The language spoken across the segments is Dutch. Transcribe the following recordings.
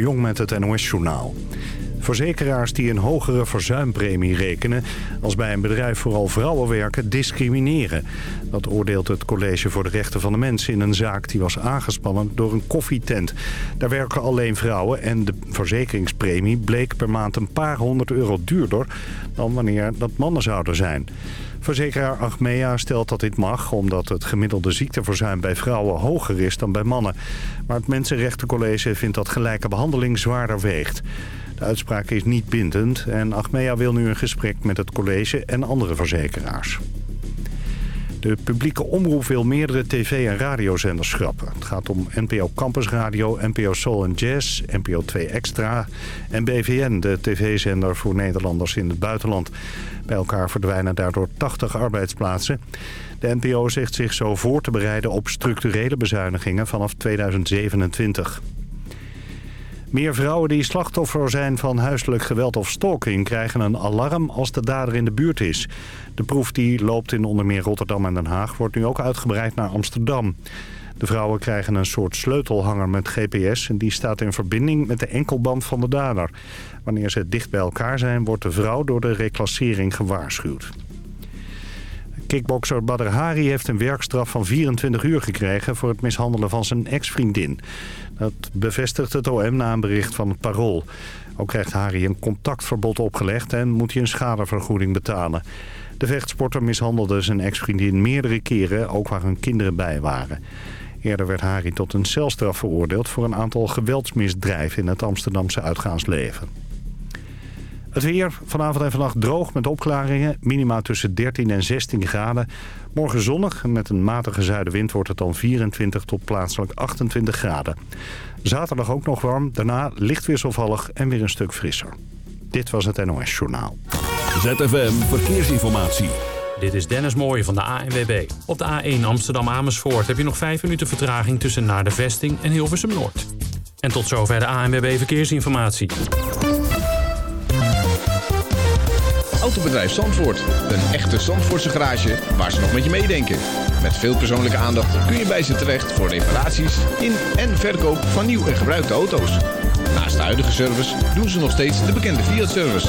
Jong met het NOS-journaal. Verzekeraars die een hogere verzuimpremie rekenen... als bij een bedrijf vooral vrouwen werken, discrimineren. Dat oordeelt het College voor de Rechten van de Mens... in een zaak die was aangespannen door een koffietent. Daar werken alleen vrouwen en de verzekeringspremie... bleek per maand een paar honderd euro duurder... dan wanneer dat mannen zouden zijn. Verzekeraar Achmea stelt dat dit mag... omdat het gemiddelde ziekteverzuim bij vrouwen hoger is dan bij mannen. Maar het Mensenrechtencollege vindt dat gelijke behandeling zwaarder weegt. De uitspraak is niet bindend en Achmea wil nu een gesprek met het college en andere verzekeraars. De publieke omroep wil meerdere tv- en radiozenders schrappen. Het gaat om NPO Campus Radio, NPO Soul Jazz, NPO 2 Extra en BVN, de tv-zender voor Nederlanders in het buitenland. Bij elkaar verdwijnen daardoor 80 arbeidsplaatsen. De NPO zegt zich zo voor te bereiden op structurele bezuinigingen vanaf 2027. Meer vrouwen die slachtoffer zijn van huiselijk geweld of stalking... krijgen een alarm als de dader in de buurt is. De proef die loopt in onder meer Rotterdam en Den Haag... wordt nu ook uitgebreid naar Amsterdam. De vrouwen krijgen een soort sleutelhanger met GPS... en die staat in verbinding met de enkelband van de dader. Wanneer ze dicht bij elkaar zijn... wordt de vrouw door de reclassering gewaarschuwd. Kickbokser Badr Hari heeft een werkstraf van 24 uur gekregen... voor het mishandelen van zijn ex-vriendin. Dat bevestigt het OM na een bericht van het Parool. Ook krijgt Hari een contactverbod opgelegd en moet hij een schadevergoeding betalen. De vechtsporter mishandelde zijn ex-vriendin meerdere keren, ook waar hun kinderen bij waren. Eerder werd Hari tot een celstraf veroordeeld voor een aantal geweldsmisdrijven in het Amsterdamse uitgaansleven. Het weer vanavond en vannacht droog met opklaringen. Minima tussen 13 en 16 graden. Morgen zonnig. Met een matige zuidenwind wordt het dan 24 tot plaatselijk 28 graden. Zaterdag ook nog warm. Daarna licht wisselvallig en weer een stuk frisser. Dit was het NOS Journaal. ZFM Verkeersinformatie. Dit is Dennis Mooij van de ANWB. Op de A1 Amsterdam-Amersfoort heb je nog 5 minuten vertraging tussen naar de vesting en Hilversum Noord. En tot zover de ANWB Verkeersinformatie. Autobedrijf Zandvoort. Een echte Zandvoortse garage waar ze nog met je meedenken. Met veel persoonlijke aandacht kun je bij ze terecht voor reparaties in en verkoop van nieuw en gebruikte auto's. Naast de huidige service doen ze nog steeds de bekende Fiat-service.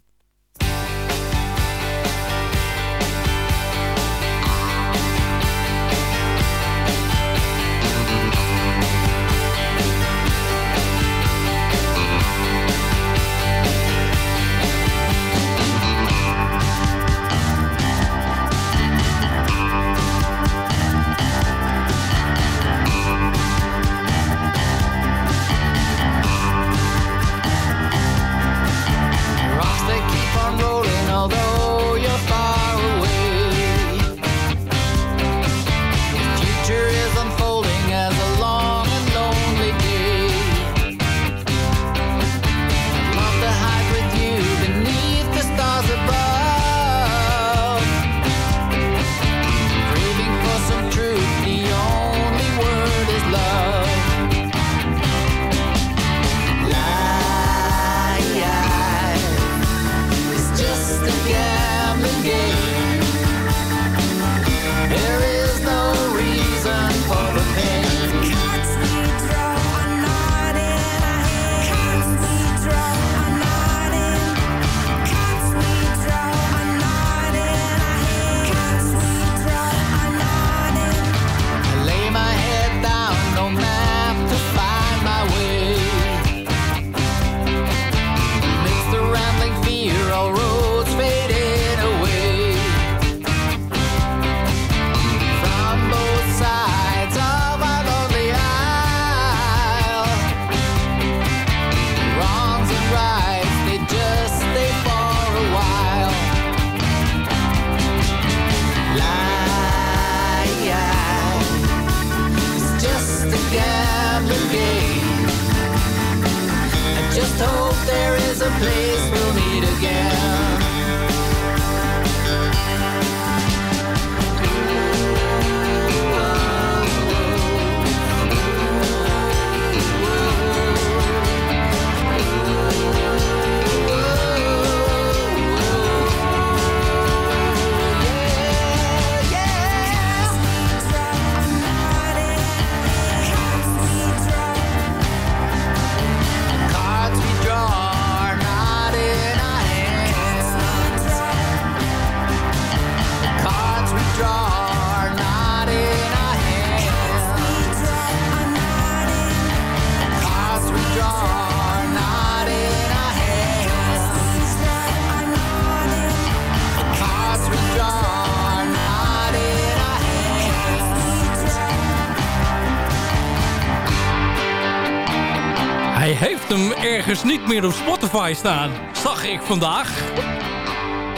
Hem ergens niet meer op Spotify staan. Zag ik vandaag.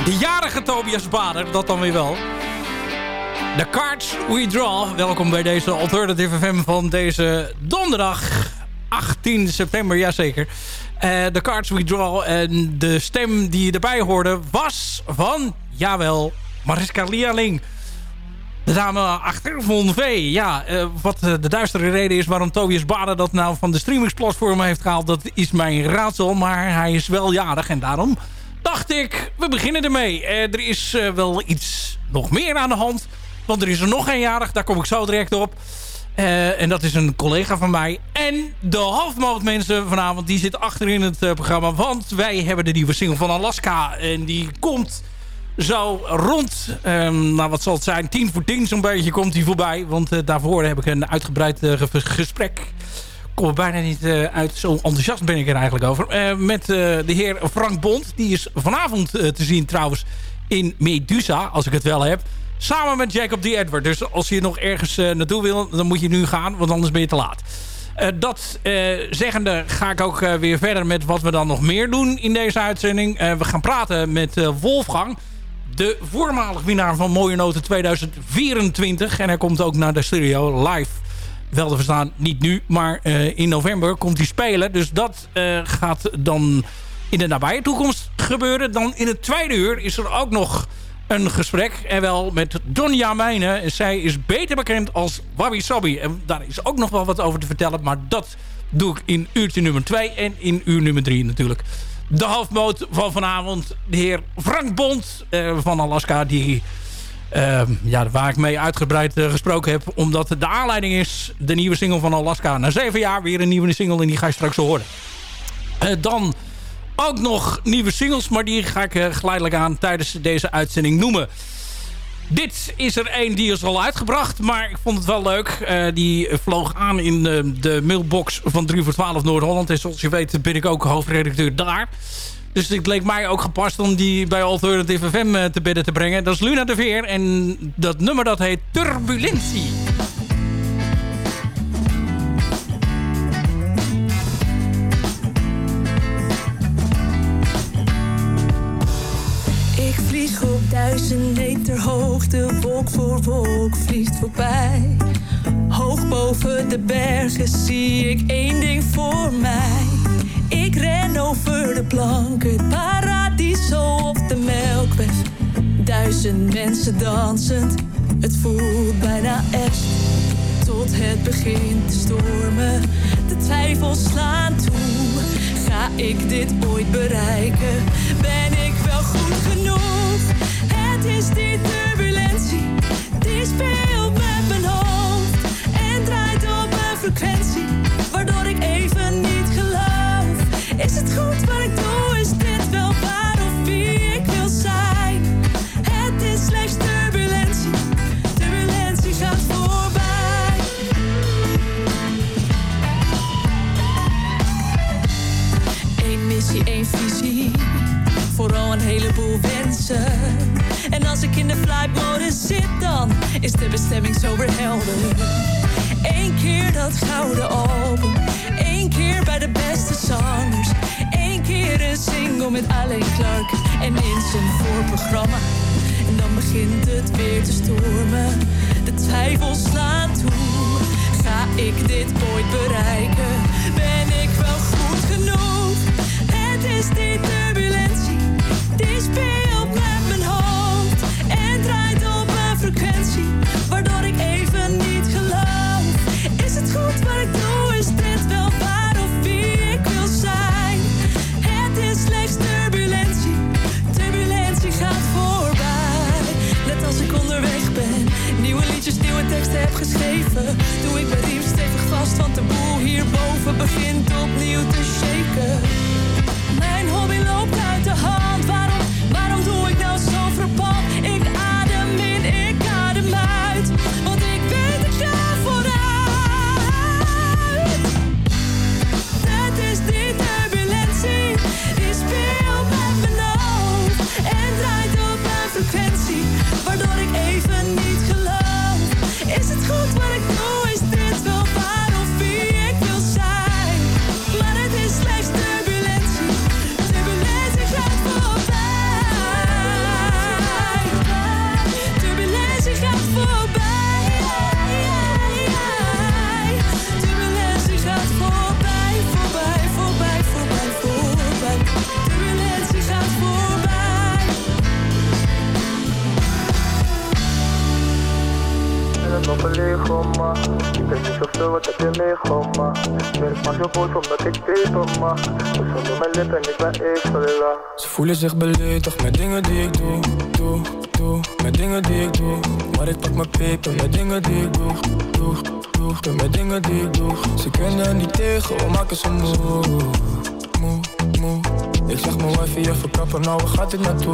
De jarige Tobias Bader, dat dan weer wel. The Cards We Draw. Welkom bij deze Alternative FM van deze donderdag 18 september, jazeker. Uh, The Cards We Draw. En de stem die je erbij hoorde was van, jawel, Mariska Lialing. De dame achter von V. Ja, uh, wat uh, de duistere reden is waarom Tobias Bader dat nou van de streamingsplatformen heeft gehaald... dat is mijn raadsel, maar hij is wel jarig en daarom dacht ik, we beginnen ermee. Uh, er is wel iets nog meer aan de hand, want er is er nog een jarig, daar kom ik zo direct op. en dat is een collega van mij. En de halfmoot mensen vanavond, die zitten achter in het programma... want wij hebben de nieuwe single van Alaska en die komt zo rond, um, nou wat zal het zijn, tien voor tien zo'n beetje komt hij voorbij. Want uh, daarvoor heb ik een uitgebreid uh, gesprek. Kom er bijna niet uh, uit, zo enthousiast ben ik er eigenlijk over. met de heer Frank Bond, die is vanavond te zien trouwens in Medusa, als ik het wel heb. Samen met Jacob D. Edward. Dus als je nog ergens naartoe wil, dan moet je nu gaan, want anders ben je te laat. Dat uh, zeggende ga ik ook weer verder met wat we dan nog meer doen in deze uitzending. we gaan praten met Wolfgang de voormalig winnaar van Mooie Noten 2024. En hij komt ook naar de studio live. Wel te verstaan, niet nu, maar uh, in november komt hij spelen. Dus dat uh, gaat dan in de nabije toekomst gebeuren. Dan in het tweede uur is er ook nog een gesprek. En wel met Donja Mijnen. Zij is beter bekend als Wabi Sabi. En daar is ook nog wel wat over te vertellen. Maar dat doe ik in uurtje nummer 2 en in uur nummer 3 natuurlijk de hoofdmoot van vanavond. De heer Frank Bond uh, van Alaska. Die, uh, ja, waar ik mee uitgebreid uh, gesproken heb. Omdat de aanleiding is de nieuwe single van Alaska. Na zeven jaar weer een nieuwe single. En die ga je straks horen. dan ook nog nieuwe singles. Maar die ga ik geleidelijk aan tijdens deze uitzending noemen. Dit is er één die is al uitgebracht, maar ik vond het wel leuk. Uh, die vloog aan in de, de, mailbox van 3 voor 12 Noord-Holland. En zoals je weet ben ik ook hoofdredacteur daar. Dus het leek mij ook gepast om die bij Alternative FM uh, te bidden te brengen. Dat is Luna de Veer en dat nummer dat heet Turbulentie. Op duizend meter hoogte, wolk voor wolk vliegt voorbij. Hoog boven de bergen zie ik één ding voor mij. Ik ren over de planken, paradiso of de melkweg. Duizend mensen dansend, het voelt bijna echt. Tot het begint te stormen, de twijfels slaan toe. Ga ik dit ooit bereiken? Ben ik wel goed genoeg? Is die turbulentie, die speelt met mijn hoofd en draait op een frequentie, waardoor ik even niet geloof. Is het goed wat ik doe? Is dit wel waar Eén keer dat gouden album, één keer bij de beste zangers. Eén keer een single met Alain Clark en in zijn voorprogramma. En dan begint het weer te stormen, de twijfels slaan toe. Ga ik dit ooit bereiken? Ben ik wel goed teksten heb geschreven, doe ik mijn riem stevig vast, want de boel hierboven begint opnieuw te shaken. Mijn hobby loopt uit de hand, waarom, waarom doe ik nou zo verpand? Ik belegen, ma Ik weet niet zoveel, wat heb je meegemaakt Ik maak zo boos omdat ik peper ma Dus onder mijn lippen, ik ben even laag Ze voelen zich beledigd met dingen die ik doe, doe, doe. Met dingen die ik doe Maar ik pak mijn peper. Met dingen die ik doe, doe, doe. Doe met dingen die ik doe. Ze kunnen niet tegen, we maken ze moe, moe, moe. Ik zeg mijn wifi even kappen, nou waar gaat dit naartoe?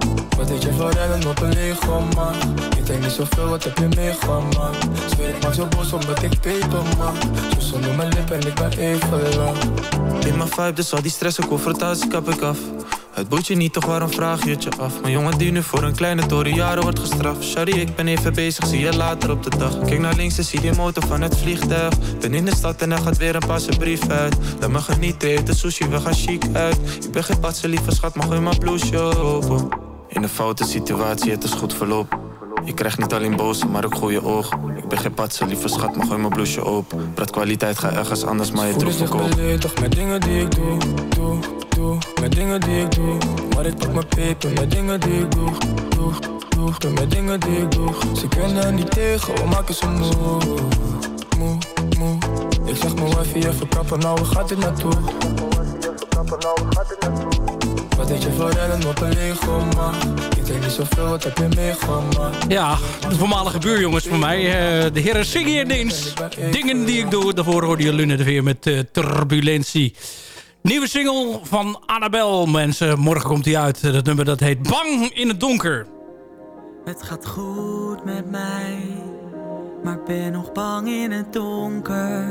Wat deed je voor rennen op een man? Ik denk niet zoveel, wat heb je meegemaakt? Zweer ik maak zo boos omdat ik peper, man. Zo zonder mijn lippen en ik ben even lang. In mijn vibe, dus al die stress en confrontatie kap ik af. Het boeit je niet, toch waarom vraag je het je af? Mijn jongen die nu voor een kleine toren jaren wordt gestraft. Sorry, ik ben even bezig, zie je later op de dag. Kijk naar links en zie die motor van het vliegtuig. Ben in de stad en er gaat weer een passe brief uit. Laat me genieten, de sushi, we gaan chic uit. Ik ben geen patse, lieve schat, mag in mijn blouseje open In een foute situatie, het is goed verloop ik krijg niet alleen boze, maar ook goede ogen. Ik ben geen patse, lieve schat, maar gooi mijn blouseje open. Praat kwaliteit, ga ergens anders, maar je terug verkopen. toch met dingen die ik doe, doe, doe. Met dingen die ik doe. Maar ik pak mijn peper met dingen die ik doe, doe, doe. Met dingen die ik doe. Ze kunnen niet tegen, we maken ze moe, moe, moe. Ik zeg mijn wifi even kappen, nou waar gaat dit naartoe? Wat deed je voor op een Lego, man? Ik denk niet zoveel, wat heb je meegemaakt? Ja, de voormalige buurjongens van mij. Uh, de heren zingen hier eens. Dingen die ik doe. Daarvoor hoorde je Lune er weer met uh, Turbulentie. Nieuwe single van Annabel, mensen. Morgen komt hij uit. Dat nummer dat heet Bang in het donker. Het gaat goed met mij. Maar ik ben nog bang in het donker.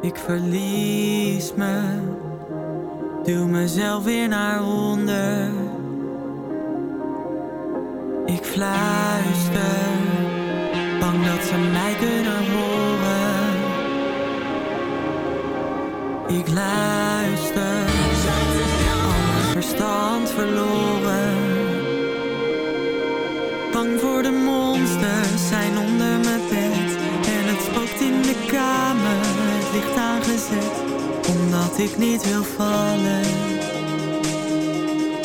Ik verlies me Duw mezelf weer naar onder. Ik fluister, bang dat ze mij kunnen horen. Ik luister, al verstand verloren. Bang voor de monsters zijn onder mijn bed. En het spookt in de kamer, licht aangezet omdat ik niet wil vallen.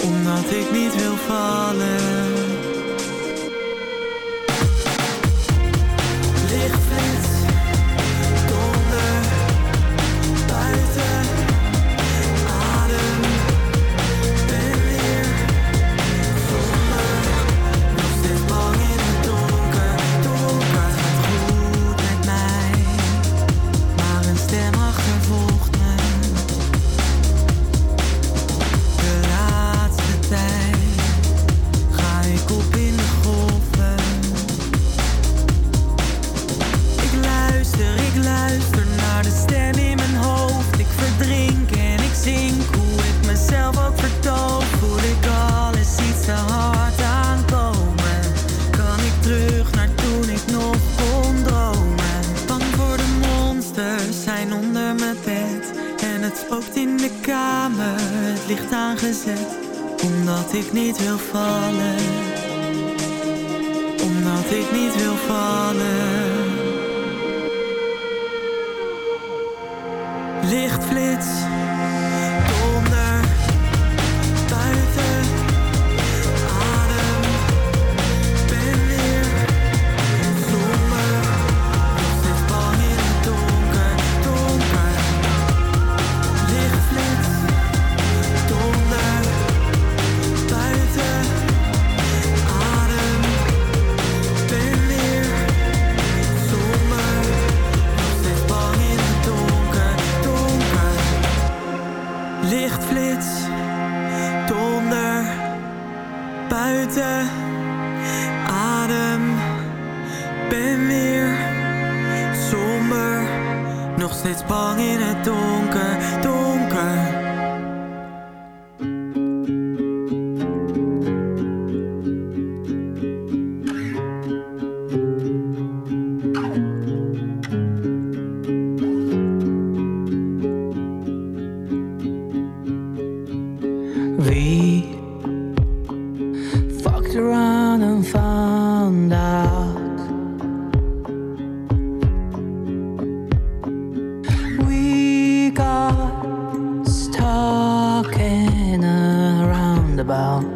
Omdat ik niet wil vallen. gone and found out. We got talking around about.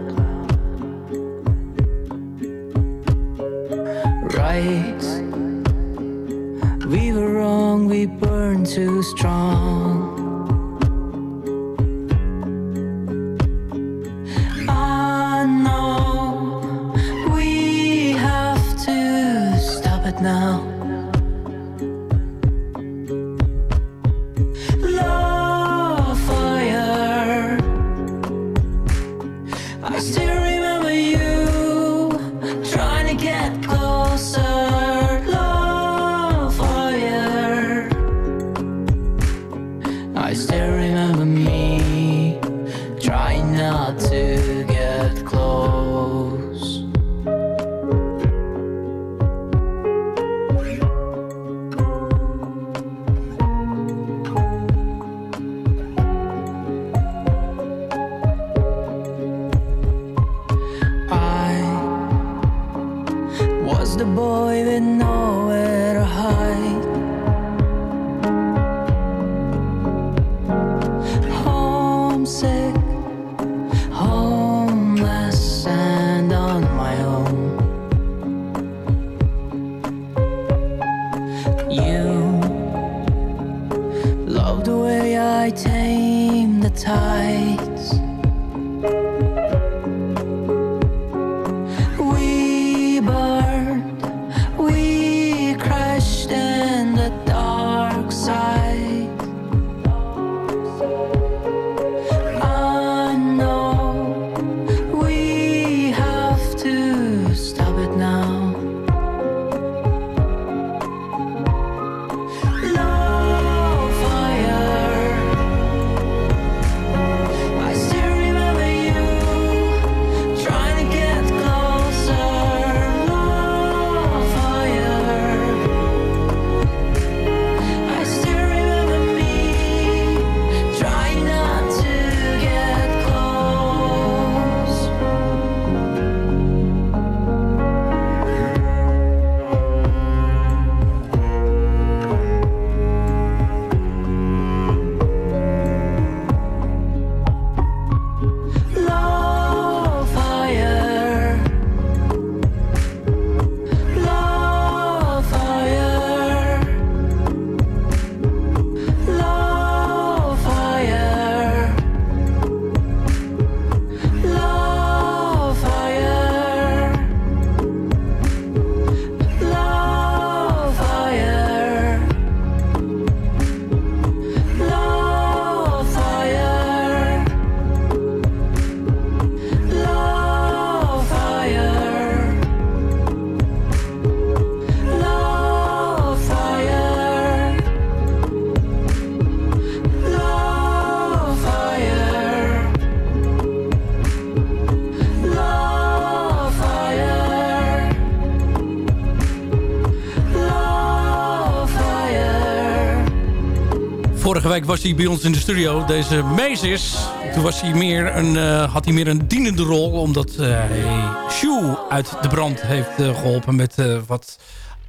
Was hij bij ons in de studio, deze Meesis. Toen was hij meer een, eh, had hij meer een dienende rol... omdat eh, hij Shoe uit de brand heeft eh, geholpen met eh, wat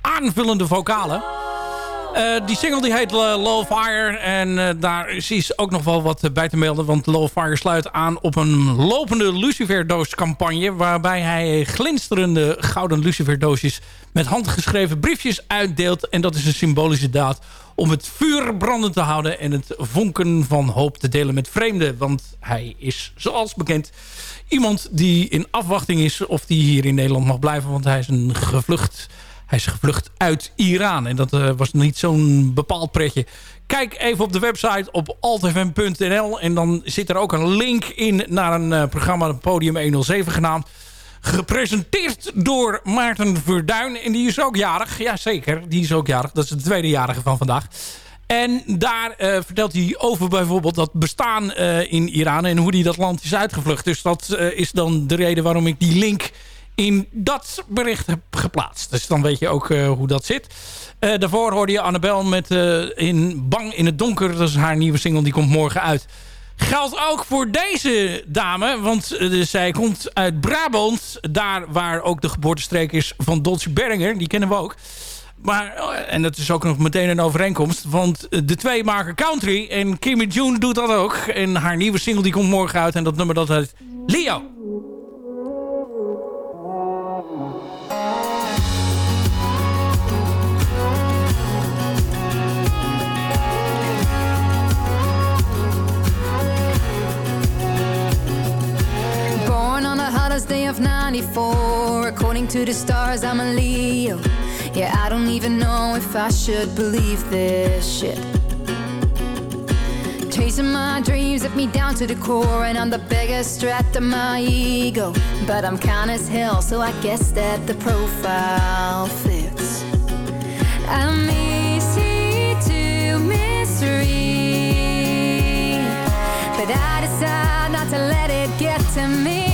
aanvullende vocalen. Eh, die single die heet Low Fire. En eh, daar is, ook nog wel wat bij te melden. Want Low Fire sluit aan op een lopende Luciferdoos campagne. Waarbij hij glinsterende gouden Luciferdoosjes met handgeschreven briefjes uitdeelt. En dat is een symbolische daad om het vuur brandend te houden. En het vonken van hoop te delen met vreemden. Want hij is zoals bekend iemand die in afwachting is of die hier in Nederland mag blijven. Want hij is een gevlucht... Hij is gevlucht uit Iran. En dat eh, was niet zo'n bepaald pretje. Kijk even op de website op altfm.nl. En dan zit er ook een link in naar een uh, programma Podium 107 genaamd. Gepresenteerd door Maarten Verduin. En die is ook jarig. Jazeker, die is ook jarig. Dat is de tweede jarige van vandaag. En daar uh, vertelt hij over bijvoorbeeld dat bestaan in Iran... en hoe hij dat land is uitgevlucht. Dus dat is dan de reden waarom ik die link in dat bericht heb geplaatst. Dus dan weet je ook hoe dat zit. daarvoor hoorde je Annabel met in Bang in het Donker. Dat is haar nieuwe single, die komt morgen uit. Geldt ook voor deze dame, want zij komt uit Brabant. Daar waar ook de geboortestreek is van Dolce Berringer. Die kennen we ook. Maar, en dat is ook nog meteen een overeenkomst. Want de twee maken country. En Kimmy June doet dat ook. En haar nieuwe single die komt morgen uit. En dat nummer dat heet Leo. Of 94 According to the stars I'm a Leo Yeah, I don't even know if I should believe this shit. Chasing my dreams left me down to the core, and I'm the biggest threat to my ego. But I'm kind as hell, so I guess that the profile fits. I'm easy to misread, but I decide not to let it get to me.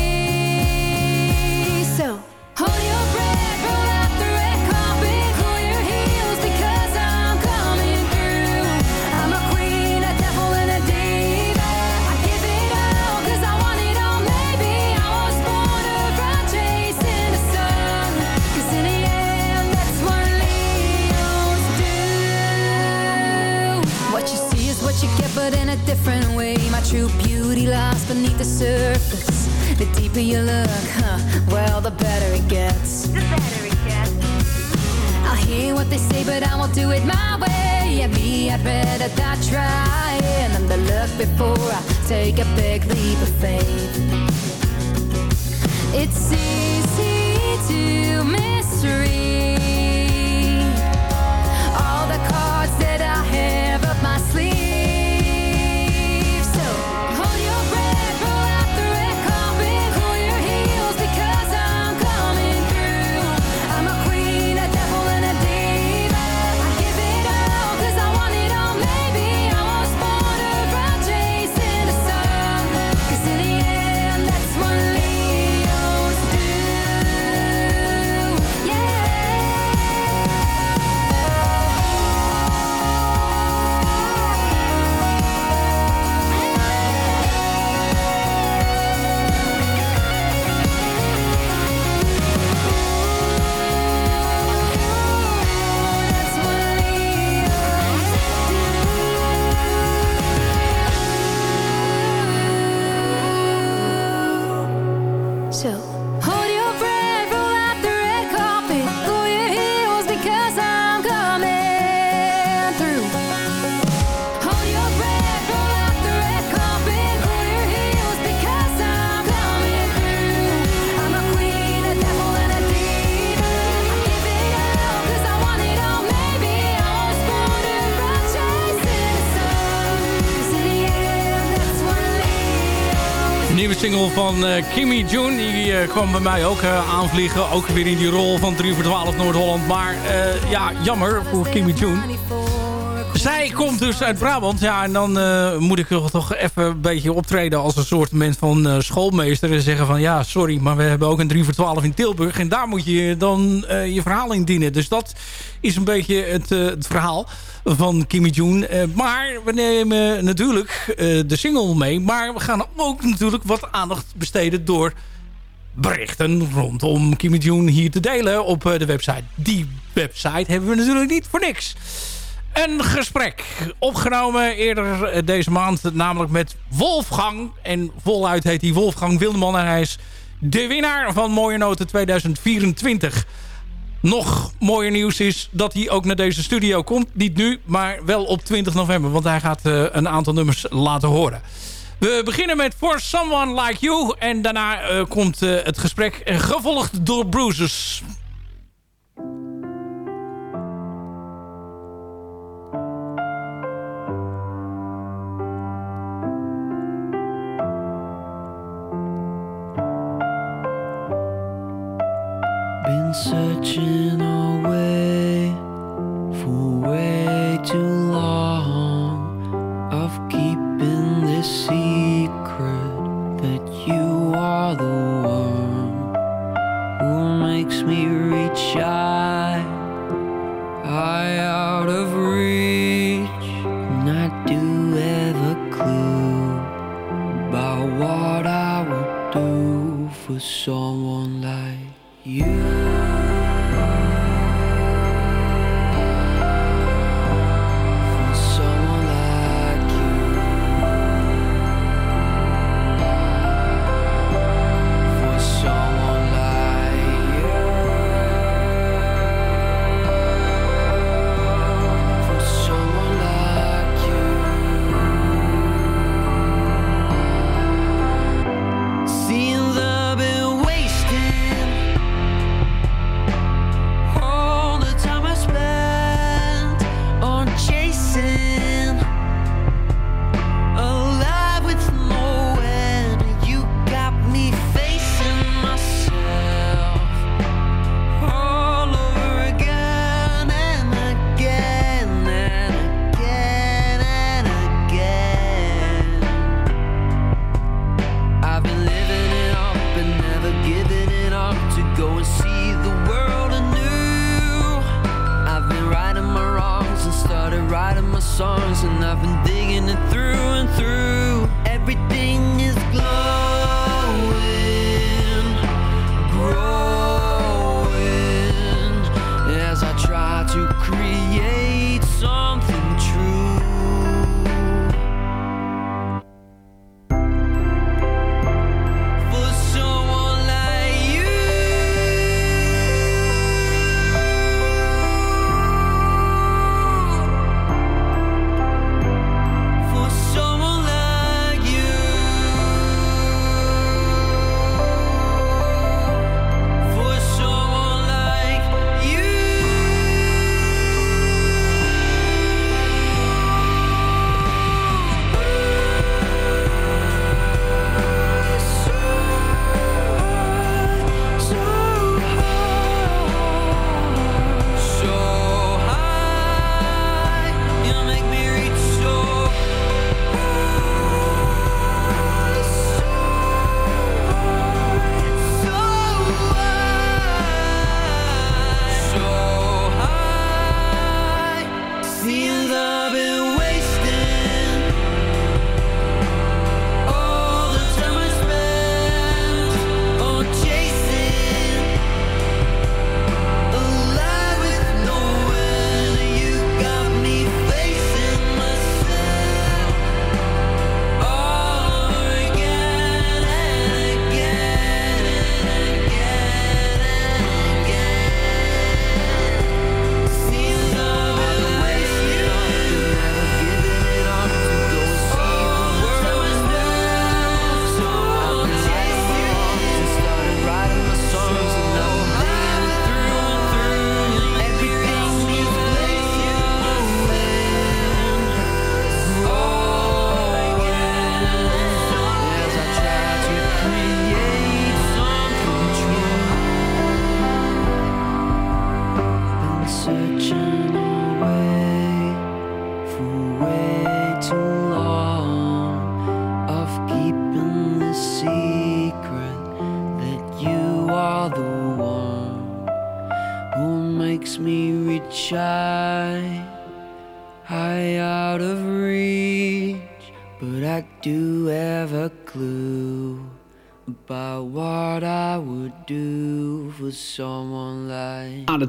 True beauty lies beneath the surface. The deeper you look, huh? Well, the better it gets. The better it gets. I'll hear what they say, but I won't do it my way. Yeah, me, I'd rather die trying than to look before I take a big leap of faith. It's easy to misread van eh, Kimmy June. Die eh, kwam bij mij ook eh, aanvliegen. Ook weer in die rol van 3 voor 12 Noord-Holland. Maar ja, jammer voor Kimmy June. Zij komt dus uit Brabant. Ja, en dan eh, moet ik toch- even een beetje optreden als een soort moment van eh, schoolmeester. En zeggen van ja, sorry, maar we hebben ook een 3 voor 12 in Tilburg. En daar moet je dan eh, je verhaal in dienen. Dus dat is een beetje het, het verhaal van Kimmy June. Maar we nemen natuurlijk de single mee. Maar we gaan ook natuurlijk wat aandacht besteden door berichten rondom Kimmy June hier te delen op de website. Die website hebben we natuurlijk niet voor niks. Een gesprek opgenomen eerder deze maand, namelijk met Wolfgang. En voluit heet hij Wolfgang Wildeman en hij is de winnaar van Mooie Noten 2024. Nog mooier nieuws is dat hij ook naar deze studio komt. Niet nu, maar wel op 20 november. Want hij gaat eh, een aantal nummers laten horen. We beginnen met For Someone Like You. En daarna eh, komt eh, het gesprek gevolgd door Bruises. searching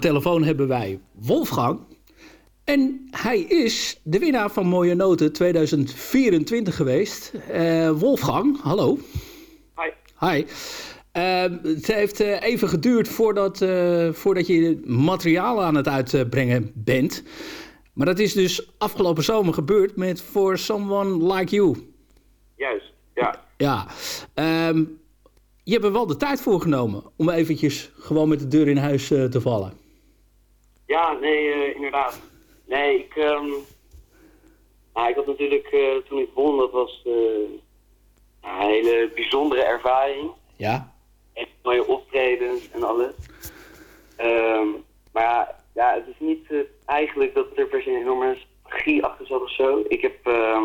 telefoon hebben wij Wolfgang. En hij is de winnaar van Mooie Noten 2024 geweest. Eh, Wolfgang, hallo. Hi. Hi. Ehm, het heeft eh, even geduurd voordat, uh, voordat je materiaal aan het uitbrengen bent. Maar dat is dus afgelopen zomer gebeurd met For Someone Like You. Juist, ja. Ja. Ehm, je hebt er wel de tijd voor genomen om eventjes gewoon met de deur in huis te vallen. Ja, nee, eh, inderdaad. Nee, ik, um, ik had natuurlijk eh, toen ik won, dat was uh, een hele bijzondere ervaring. Ja. en mooie optredens en alles. Um, maar ja, het is niet eigenlijk dat er per se een enorme strategie achter zat of zo. Ik heb, ehm,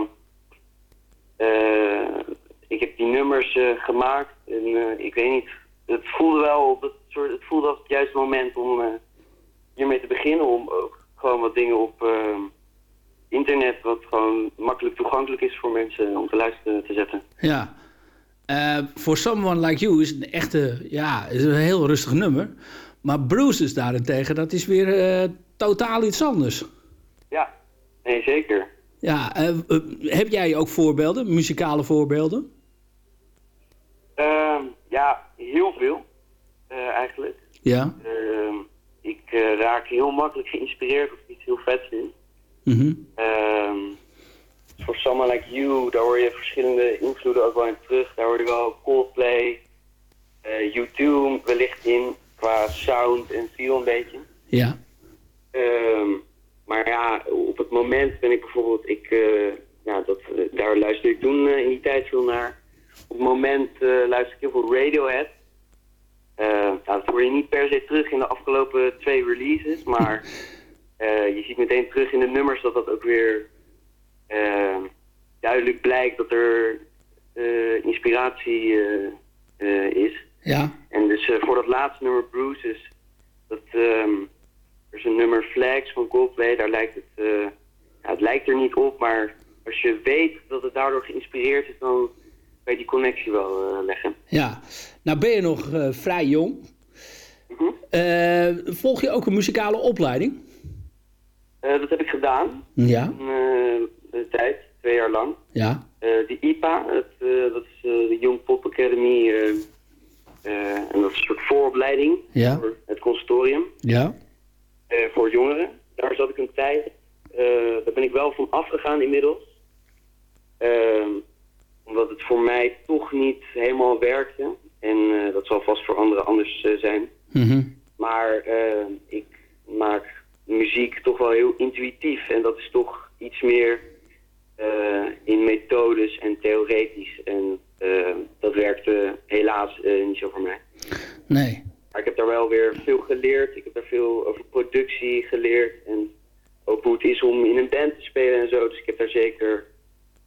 ik heb die nummers gemaakt en ik weet niet, het voelde wel op het soort, het voelde het juiste moment om hiermee te beginnen, om ook gewoon wat dingen op ehm, internet, wat gewoon makkelijk toegankelijk is voor mensen om te luisteren te zetten. Ja. Eh, For Someone Like You is een echte, ja, is een heel rustig nummer. Maar Bruises daarentegen, dat is weer eh, totaal iets anders. Ja, nee zeker. Ja, eh, heb jij ook voorbeelden, muzikale voorbeelden? Ehm, ja, heel veel eigenlijk. Ja. Ehm, ik eh, raak heel makkelijk geïnspireerd of iets heel vet vind. Mhm. Ehm, voor Someone Like You, daar hoor je verschillende invloeden ook wel in terug. Daar hoor je wel Coldplay, eh U2 wellicht in, qua sound en feel een beetje. Ja. Ehm, maar ja, op het moment ben ik bijvoorbeeld, ik, eh, ja, dat, eh, daar luisterde ik toen eh, in die tijd veel naar. Op het moment eh, luister ik heel veel Radiohead. Eh, nou, dat hoor je niet per se terug in de afgelopen twee releases, maar eh, je ziet meteen terug in de nummers dat dat ook weer eh, duidelijk blijkt dat er inspiratie is. Ja. En dus voor dat laatste nummer Bruises, dat, ehm, er is een nummer Flags van Coldplay, daar lijkt het, ja, het lijkt er niet op, maar als je weet dat het daardoor geïnspireerd is, dan kan je die connectie wel eh, leggen. Ja. Nou ben je nog eh, vrij jong. Eh, volg je ook een muzikale opleiding? Dat heb ik gedaan, Ja. een, een tijd, twee jaar lang. Ja. De IPA, het, dat is de Young Pop Academy, en dat is een soort vooropleiding Ja. voor het conservatorium. Ja. voor jongeren. Daar zat ik een tijd. daar ben ik wel van afgegaan inmiddels. Omdat het voor mij toch niet helemaal werkte. En eh, dat zal vast voor anderen anders eh, zijn. Mhm. Maar eh, ik maak muziek toch wel heel intuïtief. En dat is toch iets meer in methodes en theoretisch. En dat werkte helaas niet zo voor mij. Nee. Maar ik heb daar wel weer veel geleerd. Ik heb daar veel over productie geleerd. En ook hoe het is om in een band te spelen en zo. Dus ik heb daar zeker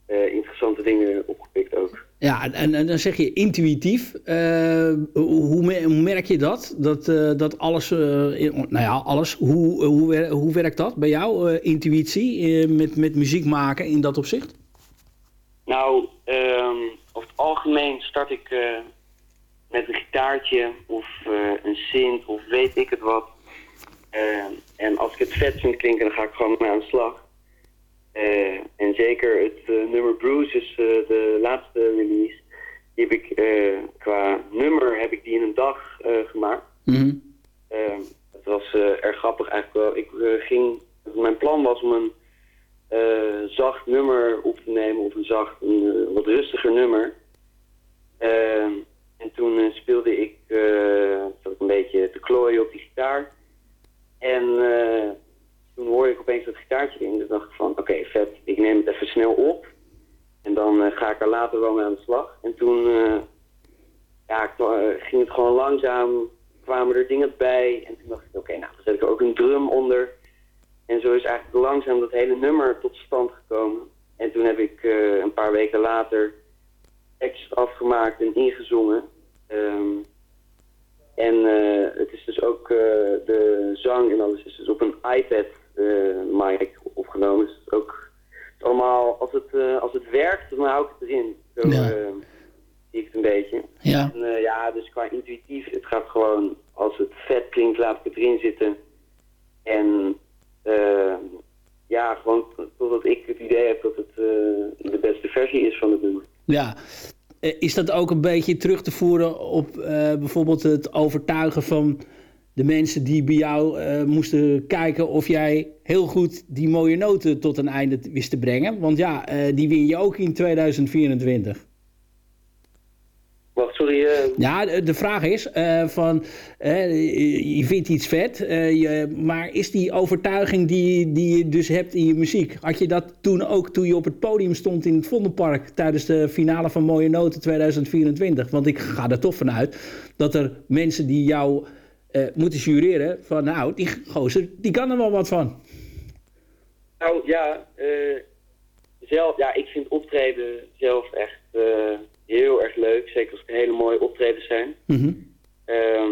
eh, interessante dingen opgepikt ook. Ja, en, en dan zeg je intuïtief. Eh, hoe, me- hoe merk je dat? Dat, eh, dat alles, nou ja, alles. Hoe, hoe, hoe werkt dat bij jou, intuïtie, met, met muziek maken in dat opzicht? Nou, ehm, over het algemeen start ik met een gitaartje of een synth of weet ik het wat. Eh, en als ik het vet vind klinken, dan ga ik gewoon mee aan de slag. Eh, en zeker het eh, nummer Bruce is eh, de laatste release. Die heb ik qua nummer heb ik die in een dag gemaakt. Eh, het was erg grappig eigenlijk wel. Ik ging, mijn plan was om een zacht nummer op te nemen of een zacht, een wat rustiger nummer. Eh, en toen speelde ik, zat ik een beetje te klooien op die gitaar. En toen hoorde ik opeens dat gitaartje in. Dus dacht ik van, oké, vet, ik neem het even snel op. En dan eh, ga ik er later wel mee aan de slag. En toen eh, ja, eh, ging het gewoon langzaam, kwamen er dingen bij. En toen dacht ik, oké, nou, dan zet ik er ook een drum onder. En zo is eigenlijk langzaam dat hele nummer tot stand gekomen. En toen heb ik een paar weken later tekst afgemaakt en ingezongen. Ehm, en het is dus ook de zang en alles is dus op een iPad eh, mic opgenomen. Dus ook allemaal, als het, eh, als het werkt, dan hou ik het erin. Zo Ja. eh, zie ik het een beetje. Ja. En, ja, dus qua intuïtief, het gaat gewoon, als het vet klinkt, laat ik het erin zitten. En ja, gewoon totdat ik het idee heb dat het de beste versie is van het nummer. Ja. Is dat ook een beetje terug te voeren op bijvoorbeeld het overtuigen van de mensen die bij jou eh, moesten kijken of jij heel goed die mooie noten tot een einde wist te brengen? Want ja, eh, die win je ook in 2024. Wacht, sorry. eh, Ja, de, de vraag is van, je- vindt iets vet, je, maar is die overtuiging die, die je dus hebt in je muziek, had je dat toen ook toen je op het podium stond in het Vondelpark tijdens de finale van Mooie Noten 2024? Want ik ga er toch vanuit dat er mensen die jou eh, moeten jureren van nou, die gozer, die kan er wel wat van. Nou ja, eh, zelf, ja, ik vind optreden zelf echt eh, heel erg leuk. Zeker als het hele mooie optredens zijn. Ehm,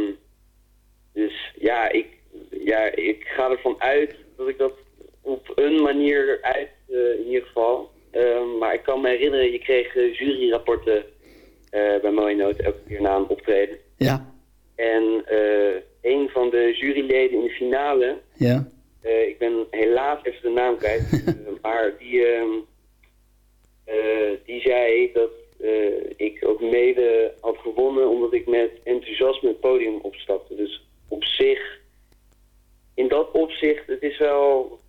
dus ja ik, ja, ik ga ervan uit dat ik dat op een manier uit, in ieder geval. Ehm, maar ik kan me herinneren, je kreeg juryrapporten bij Mooie Noot elke keer na een optreden. Ja. En eh, een van de juryleden in de finale, Ja. eh, ik ben helaas even de naam kwijt, maar die, ehm, eh, die zei dat eh, ik ook mede had gewonnen omdat ik met enthousiasme het podium opstapte. Dus op zich, in dat opzicht, het is wel,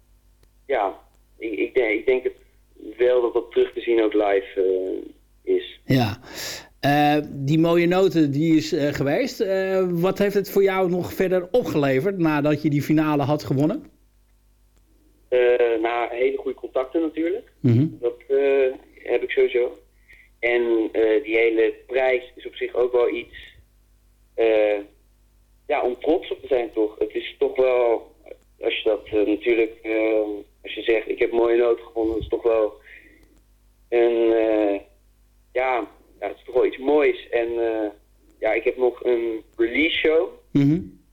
ja, ik, ik, denk, ik denk het wel dat dat terug te zien ook live is. Ja. Eh, die mooie noten die is eh, geweest. Eh, wat heeft het voor jou nog verder opgeleverd nadat je die finale had gewonnen? Na hele goede contacten natuurlijk. Mhm. Dat heb ik sowieso. En die hele prijs is op zich ook wel iets ja, om trots op te zijn toch. Het is toch wel, als je dat natuurlijk, als je zegt ik heb mooie noten gewonnen, is toch wel een, ja, ja, het is toch wel iets moois. En eh, ja, ik heb nog een release show.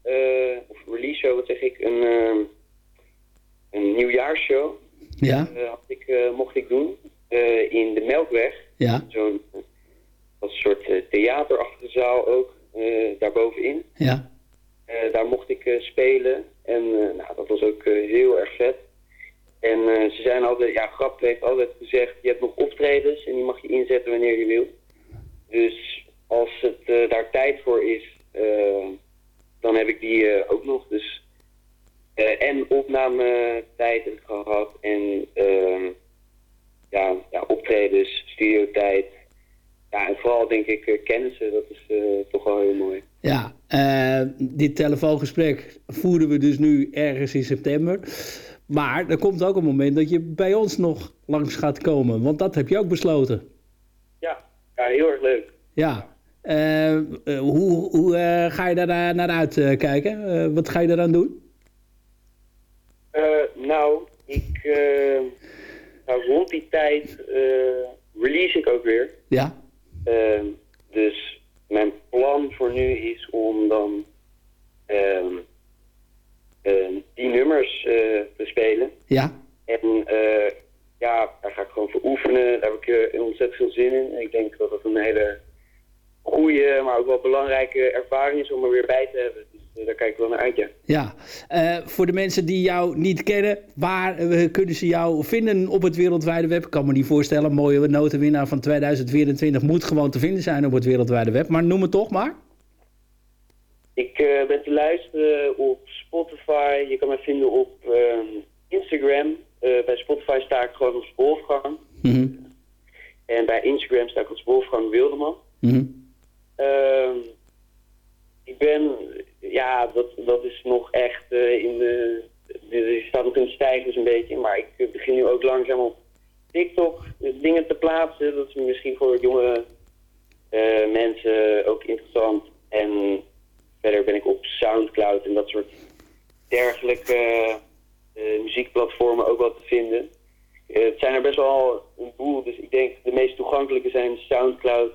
eh, of release show, wat zeg ik, een, eh, een nieuwjaarsshow. Ja. Had ik, mocht ik doen in de Melkweg. Ja. Zo'n soort eh, theaterachtige zaal ook, daarbovenin. Ja. Daar mocht ik spelen en nou, dat was ook heel erg vet. En ze zijn altijd, ja, Grap heeft altijd gezegd, je hebt nog optredens en die mag je inzetten wanneer je wil. Dus als het eh, daar tijd voor is, eh, dan heb ik die eh, ook nog. Dus, en opnametijd heb gehad en ehm, ja, ja, optredens, studiotijd. Ja, en vooral denk ik kennissen, dat is toch wel heel mooi. Ja, dit telefoongesprek voeren we dus nu ergens in september. Maar er komt ook een moment dat je bij ons nog langs gaat komen. Want dat heb je ook besloten. Ja, heel erg leuk. Ja. Eh, eh, hoe hoe eh, ga je daar naar, uitkijken? Wat ga je daaraan doen? Nou, ik, nou, rond die tijd release ik ook weer. Ja. Dus mijn plan voor nu is om dan ehm, die nummers te spelen. Ja. En eh, ja, daar ga ik gewoon voor oefenen. Daar heb ik eh, ontzettend veel zin in. En ik denk dat het een hele goede, maar ook wel belangrijke ervaring is om er weer bij te hebben. Dus eh, daar kijk ik wel naar uit, ja. Ja. Eh, voor de mensen die jou niet kennen, waar kunnen ze jou vinden op het wereldwijde web? Ik kan me niet voorstellen, mooie notenwinnaar van 2024 moet gewoon te vinden zijn op het wereldwijde web. Maar noem het toch maar. Ik ben te luisteren op Spotify. Je kan mij vinden op ehm, Instagram. Eh, bij Spotify sta ik gewoon als Wolfgang. En bij Instagram sta ik als Wolfgang Wildeman. Ehm, ik ben, ja, dat, dat is nog echt eh, in de, de- staat nog in de stijgers een beetje. Maar ik eh, begin nu ook langzaam op TikTok dingen te plaatsen. Dat is misschien voor jonge mensen ook interessant. En verder ben ik op Soundcloud en dat soort dergelijke muziekplatformen ook wel te vinden. Eh, het zijn er best wel een boel, dus ik denk de meest toegankelijke zijn Soundcloud,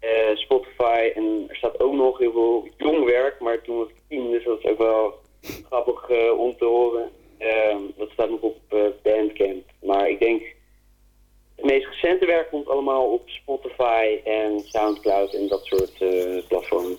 eh, Spotify en er staat ook nog heel veel jong werk, maar toen was ik tien, dus dat is ook wel grappig eh, om te horen. Ehm, dat staat nog op eh, Bandcamp. Maar ik denk, het meest recente werk komt allemaal op Spotify en Soundcloud en dat soort eh, platformen.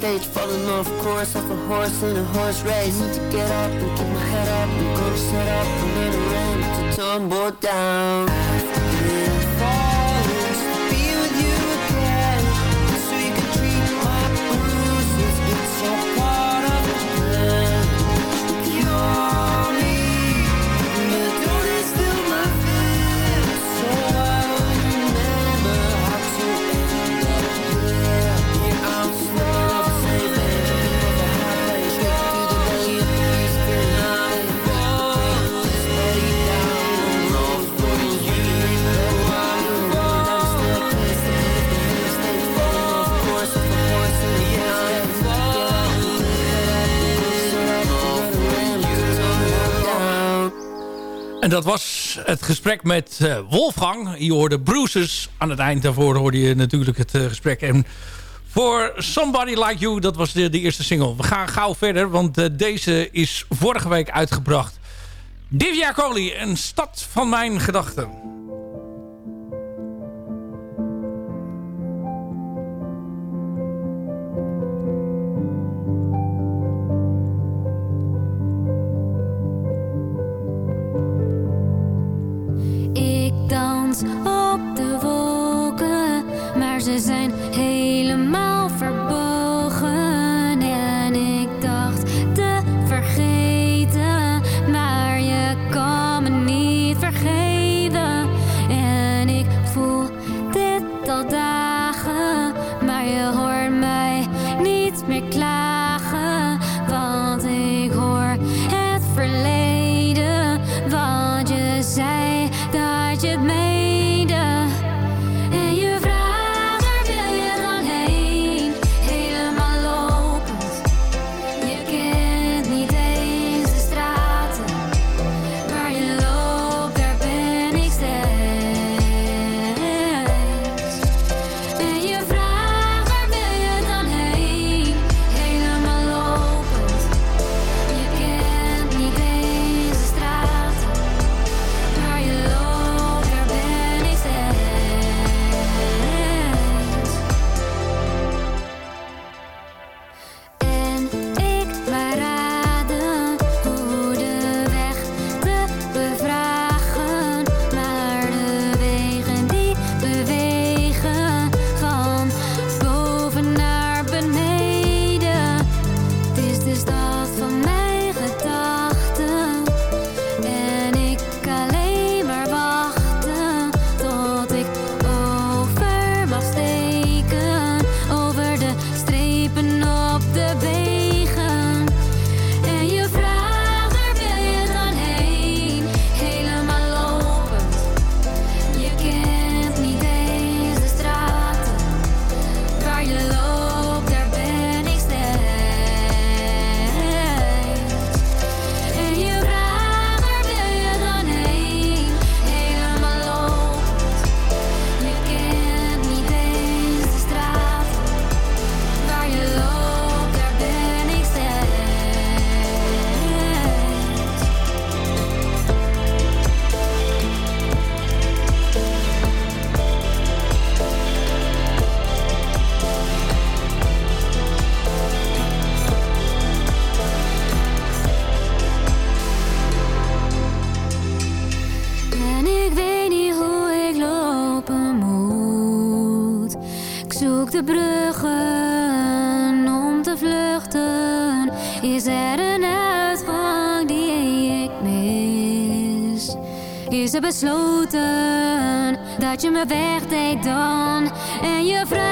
stage, falling off course, off a horse in a horse race. Need to get up and keep my head up. I'm gonna set up and let it rain to tumble down. En dat was het gesprek met eh, Wolfgang. Je hoorde Bruises aan het eind. Daarvoor hoorde je natuurlijk het eh, gesprek. En voor Somebody Like You, dat was de, de, eerste single. We gaan gauw verder, want eh, deze is vorige week uitgebracht. Divya Coli, een stad van mijn gedachten. op de wolken, maar ze zijn heel. Dat je me wegdeed dan? En je vraagt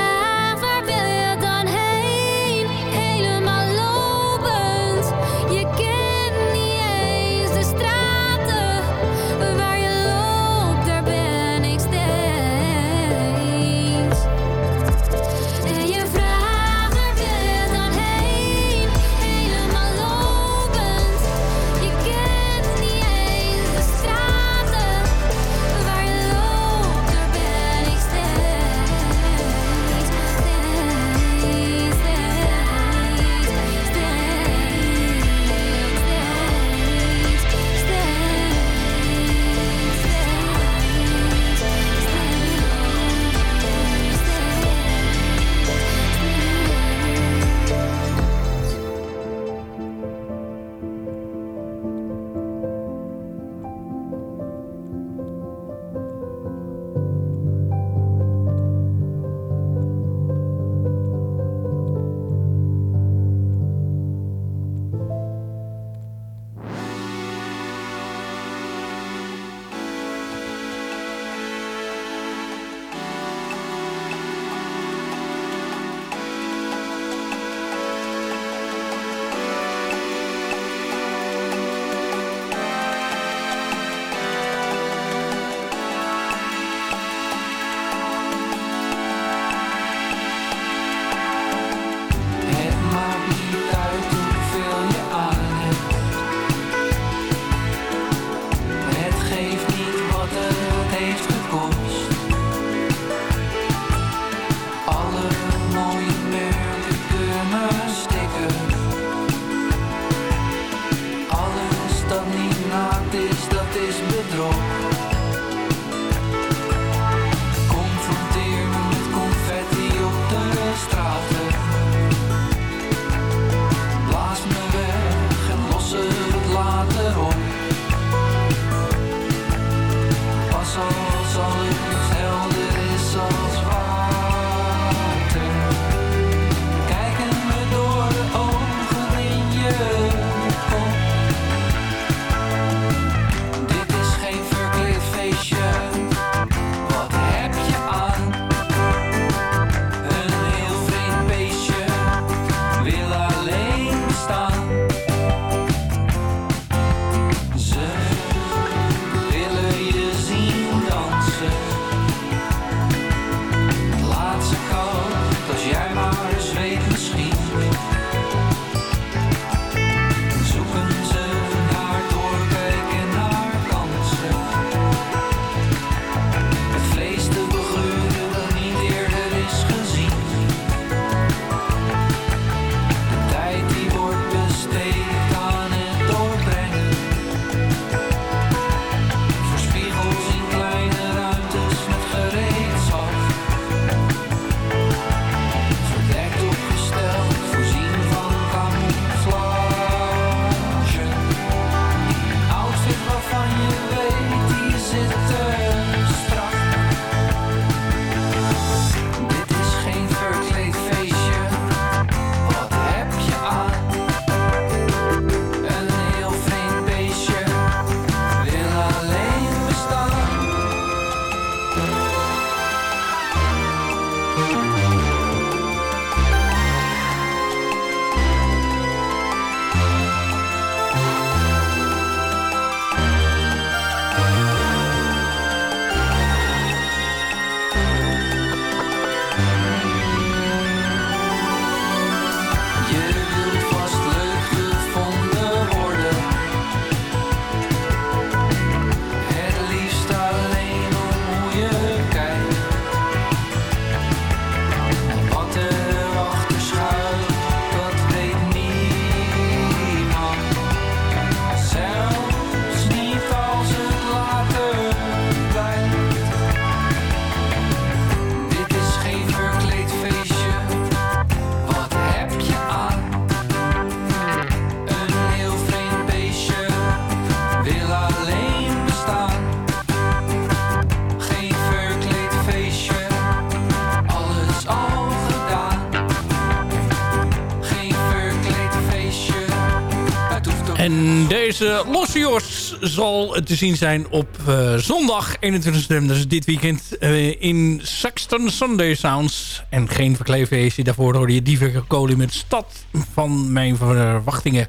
deze Losse Jos zal te zien zijn op eh, zondag 21 september, dus dit weekend, eh, in Saxton Sunday Sounds. En geen verkleefeestje, daarvoor hoorde je Dieve Kolen met Stad van mijn verwachtingen.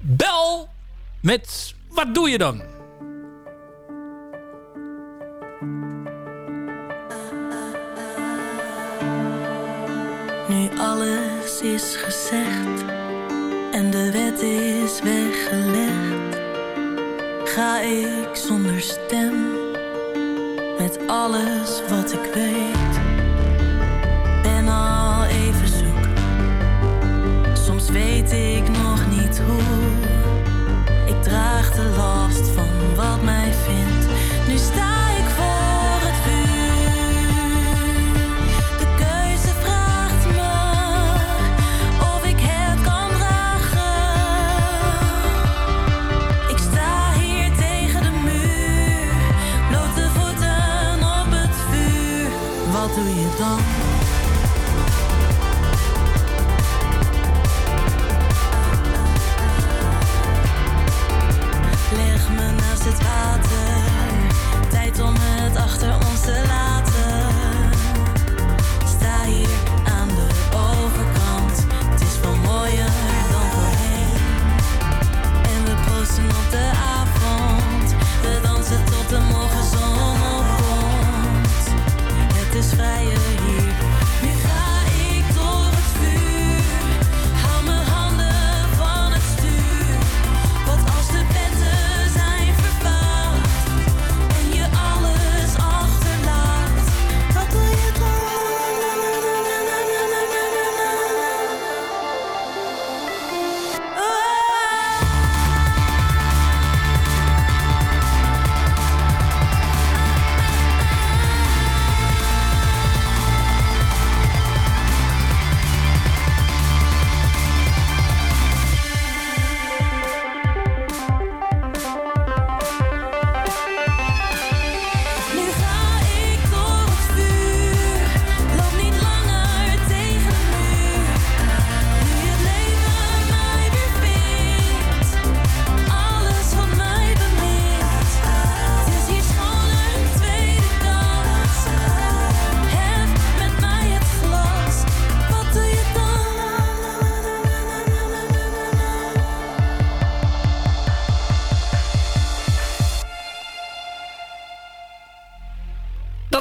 Bel met Wat doe je dan? Nu alles is gezegd en de wet is weggelegd, ga ik zonder stem met alles wat ik weet. Ben al even zoek, soms weet ik nog niet hoe. Ik draag de last van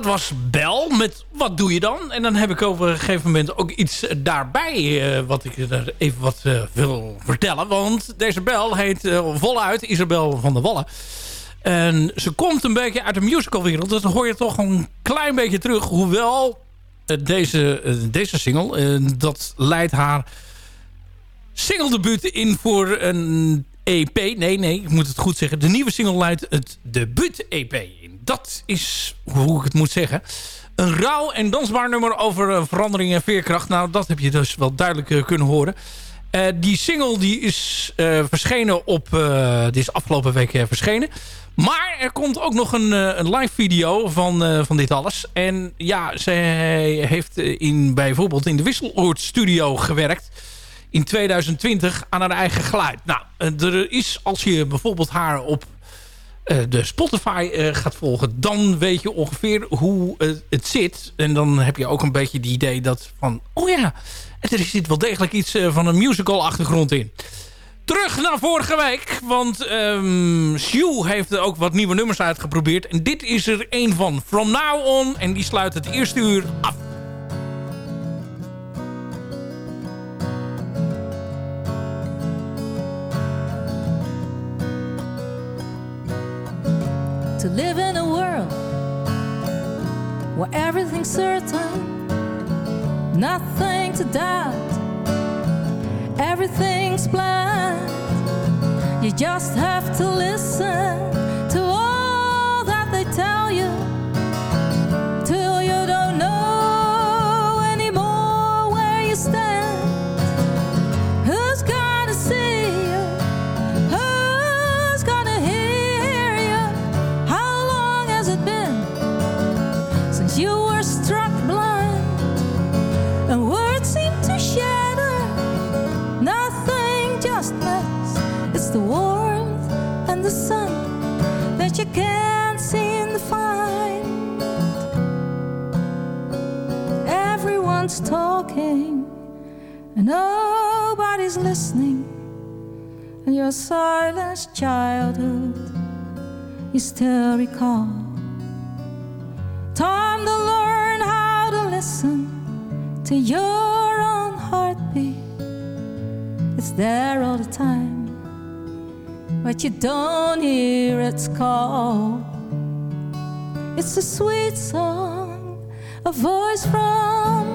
Dat was Bel met Wat doe je dan? En dan heb ik op een gegeven moment ook iets daarbij... eh, wat ik er even wat eh, wil vertellen. Want deze Bel heet eh, voluit Isabel van der Wallen. En ze komt een beetje uit de musicalwereld. Dus dan hoor je toch een klein beetje terug. Hoewel eh, deze, eh, deze single... eh, dat leidt haar single debuut in voor een EP. Nee, nee, ik moet het goed zeggen. De nieuwe single leidt het debuut EP in. Dat is hoe ik het moet zeggen. Een rauw en dansbaar nummer over eh, verandering en veerkracht. Nou, dat heb je dus wel duidelijk eh, kunnen horen. Eh, die single die is verschenen op... die is afgelopen week verschenen. Maar er komt ook nog een, een live video van, van dit alles. En ja, zij heeft in, bijvoorbeeld in de Wisseloord studio gewerkt in 2020 aan haar eigen geluid. Nou, eh, er is, als je bijvoorbeeld haar op eh, de Spotify eh, gaat volgen... dan weet je ongeveer hoe het zit. En dan heb je ook een beetje het idee dat van... oh ja, er zit wel degelijk iets van een musical achtergrond in. Terug naar vorige week, want ehm Sue heeft ook wat nieuwe nummers uitgeprobeerd. En dit is er een van, From Now On. En die sluit het eerste uur af. Live in a world where everything's certain, nothing to doubt, everything's planned. You just have to listen talking and nobody's listening. And your silenced childhood you still recall. Time to learn how to listen to your own heartbeat. It's there all the time, but you don't hear its call. It's a sweet song, a voice from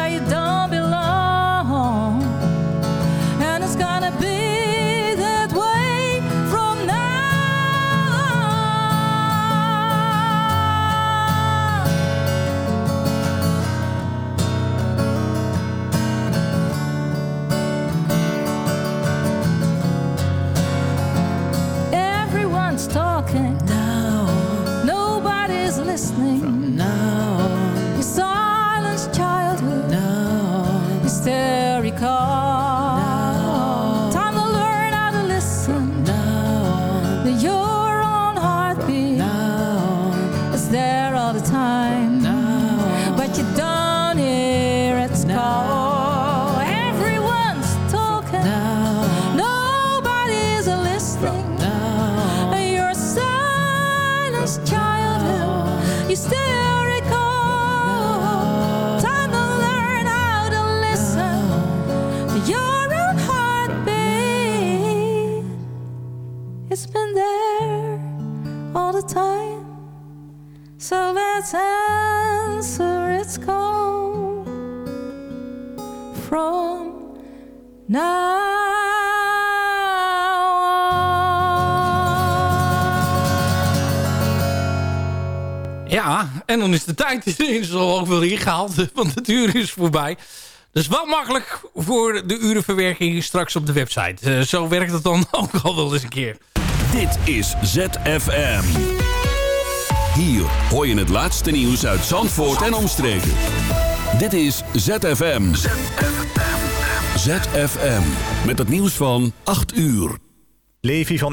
en dan is de tijd ineens al ook wel ingehaald, want het uur is voorbij. Dus wel makkelijk voor de urenverwerking straks op de website. Eh, zo werkt het dan ook al wel eens een keer. Dit is ZFM. Hier hoor je het laatste nieuws uit Zandvoort en omstreken. Dit is ZFM. ZFM. Met het nieuws van 8 uur. Levi van